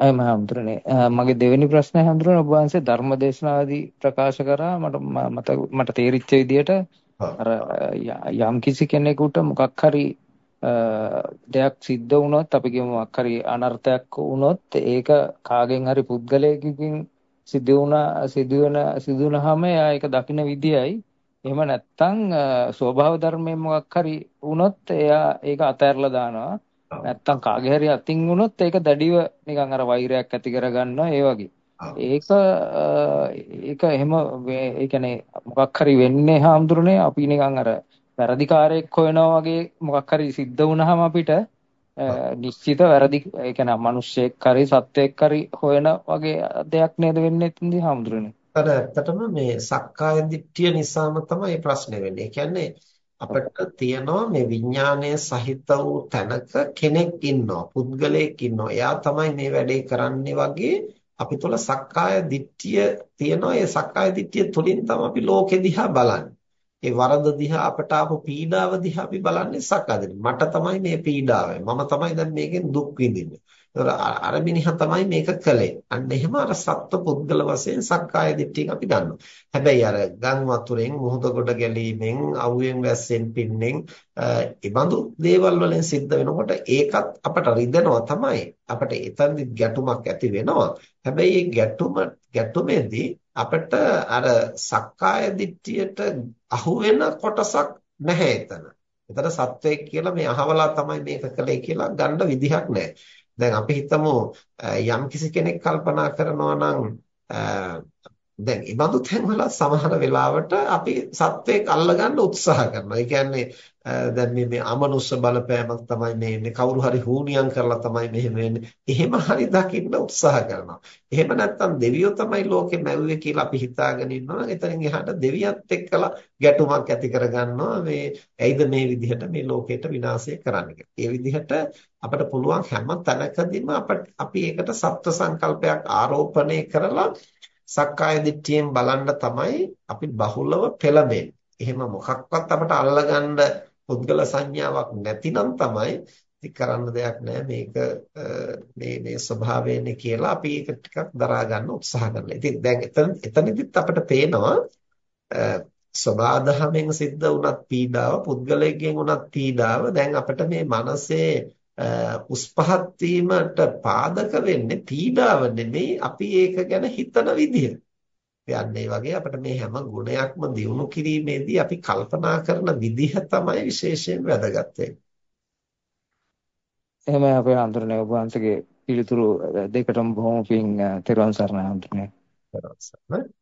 එහෙම හඳුරන්නේ. මගේ දෙවෙනි ප්‍රශ්නය හඳුරන ඔබ වහන්සේ ධර්මදේශනාදී ප්‍රකාශ කරා මට මට මට තේරිච්ච විදිහට අර යම් කිසි කෙනෙකුට මොකක් හරි දෙයක් සිද්ධ වුණොත් අපි කියමු මොකක් හරි අනර්ථයක් වුණොත් ඒක කාගෙන් හරි පුද්ගලයෙකුකින් සිදු වුණා සිදුවන සිදුවනහම එයා ඒක දකින විදියයි. එහෙම නැත්නම් ස්වභාව ධර්මයෙන් මොකක් හරි වුණොත් එයා ඒක අතහැරලා දානවා. නැත්තම් කාගේ හරි අතින් වුණොත් ඒක දැඩිව නිකන් අර වෛරයක් ඇති කරගන්නවා ඒ වගේ. ඒක ඒක එහෙම ඒ කියන්නේ මොකක් හරි වෙන්නේ හාමුදුරනේ අපි නිකන් අර වැරදිකාරයෙක් හොයනවා වගේ මොකක් හරි සිද්ධ වුණාම අපිට නිශ්චිත වැරදි ඒ කියන්නේ මිනිස්සෙක් හරි සත්වෙක් හරි හොයන වගේ දෙයක් නේද වෙන්නේ එතනදී හාමුදුරනේ. අර ඇත්තටම මේ සක්කාය දිට්ඨිය නිසාම තමයි ප්‍රශ්නේ වෙන්නේ. ඒ කියන්නේ අපිට තියනවා මේ විඥානය සහිත වූ තැනක කෙනෙක් ඉන්නවා පුද්ගලයෙක් ඉන්නවා. එයා තමයි මේ වැඩේ කරන්නේ වගේ අපි තුල සක්කාය දිට්ඨිය තියනවා. ඒ සක්කාය දිට්ඨිය තුලින් තමයි අපි ලෝකෙ දිහා බලන්නේ. ඒ වරද දිහා අපට ආපු පීඩාව දිහා අපි බලන්නේ සක්කාය මට තමයි මේ පීඩාව මම තමයි දැන් මේකෙන් දුක් විඳින්නේ. අර මිනිහා තමයි මේක කළේ. අන්න එහෙම අර සත්ව පුද්ගල වශයෙන් සක්කාය දිට්ඨියක් අපි ගන්නවා. හැබැයි අර ගම් වතුරෙන් මුහුද ගොඩ ගැලීමෙන්, අවුවෙන් වැස්සෙන් පින්නෙන් ඉබඳු දේවල් වලින් සිද්ධ වෙනකොට ඒකත් අපට රිදෙනවා තමයි. අපට එතනදි ගැටුමක් ඇති වෙනවා. හැබැයි මේ ගැටුම ගැටුමේදී අපිට අර සක්කාය දිට්ඨියට අහු වෙන කොටසක් නැහැ එතන. එතන සත්වයක් කියලා මේ අහවලා තමයි මේක කළේ කියලා ගන්න විදිහක් නැහැ. දැන් අපි හිතමු යම් කිසි කෙනෙක් කල්පනා කරනවා නම් දැන් ඊබඳු තැන්වල සමහර වෙලාවට අපි සත්වයක් අල්ලගන්න උත්සාහ කරනවා. ඒ කියන්නේ දැන් මේ මේ අමනුෂ්‍ය බලපෑමක් තමයි මේ ඉන්නේ. කවුරු හරි හුනියම් කරලා තමයි මෙහෙම වෙන්නේ. එහෙම හරි දකින්න උත්සාහ කරනවා. එහෙම නැත්නම් දෙවියෝ තමයි ලෝකෙ මැව්වේ කියලා අපි හිතාගෙන ඉන්නවා. එතනින් එහාට දෙවියත් එක්කලා ගැටුමක් ඇති කරගන්නවා. මේ ඇයිද මේ විදිහට මේ ලෝකෙට විනාශය කරන්න ඒ විදිහට අපිට පුළුවන් හැම තැනකදීම අපි ඒකට සත්ව සංකල්පයක් ආරෝපණය කරලා සක්කාය දිට්ඨියෙන් බලන්න තමයි අපි බහුලව පෙළඹෙන්නේ. එහෙම මොකක්වත් අපට අල්ලගන්න පුද්ගල සංඥාවක් නැතිනම් තමයි ඉතින් කරන්න දෙයක් නැහැ මේක මේ මේ ස්වභාවයනේ කියලා අපි ඒක ටිකක් දරා ගන්න උත්සාහ කරනවා. ඉතින් දැන් එතන එතනදිත් අපිට පේනවා සබාධමෙන් සිද්ධ වුණත් පීඩාව පුද්ගලයෙක්ගෙන් වුණත් පීඩාව දැන් අපිට මේ මනසේ උස් පහත් වීමට පාදක වෙන්නේ පීඩාව නෙමෙයි අපි ඒක ගැන හිතන විදිය. යන්නේ වගේ අපිට මේ හැම ගුණයක්ම දියුණු කිරීමේදී අපි කල්පනා කරන විදිහ තමයි විශේෂයෙන් වැදගත් වෙන්නේ. එහෙම අපේ අඳුරනේ ඔබ වහන්සේගේ පිළිතුරු දෙකටම බොහොම පිං තෙරුවන් සරණයි අඳුරනේ. තෙරුවන් සරණයි.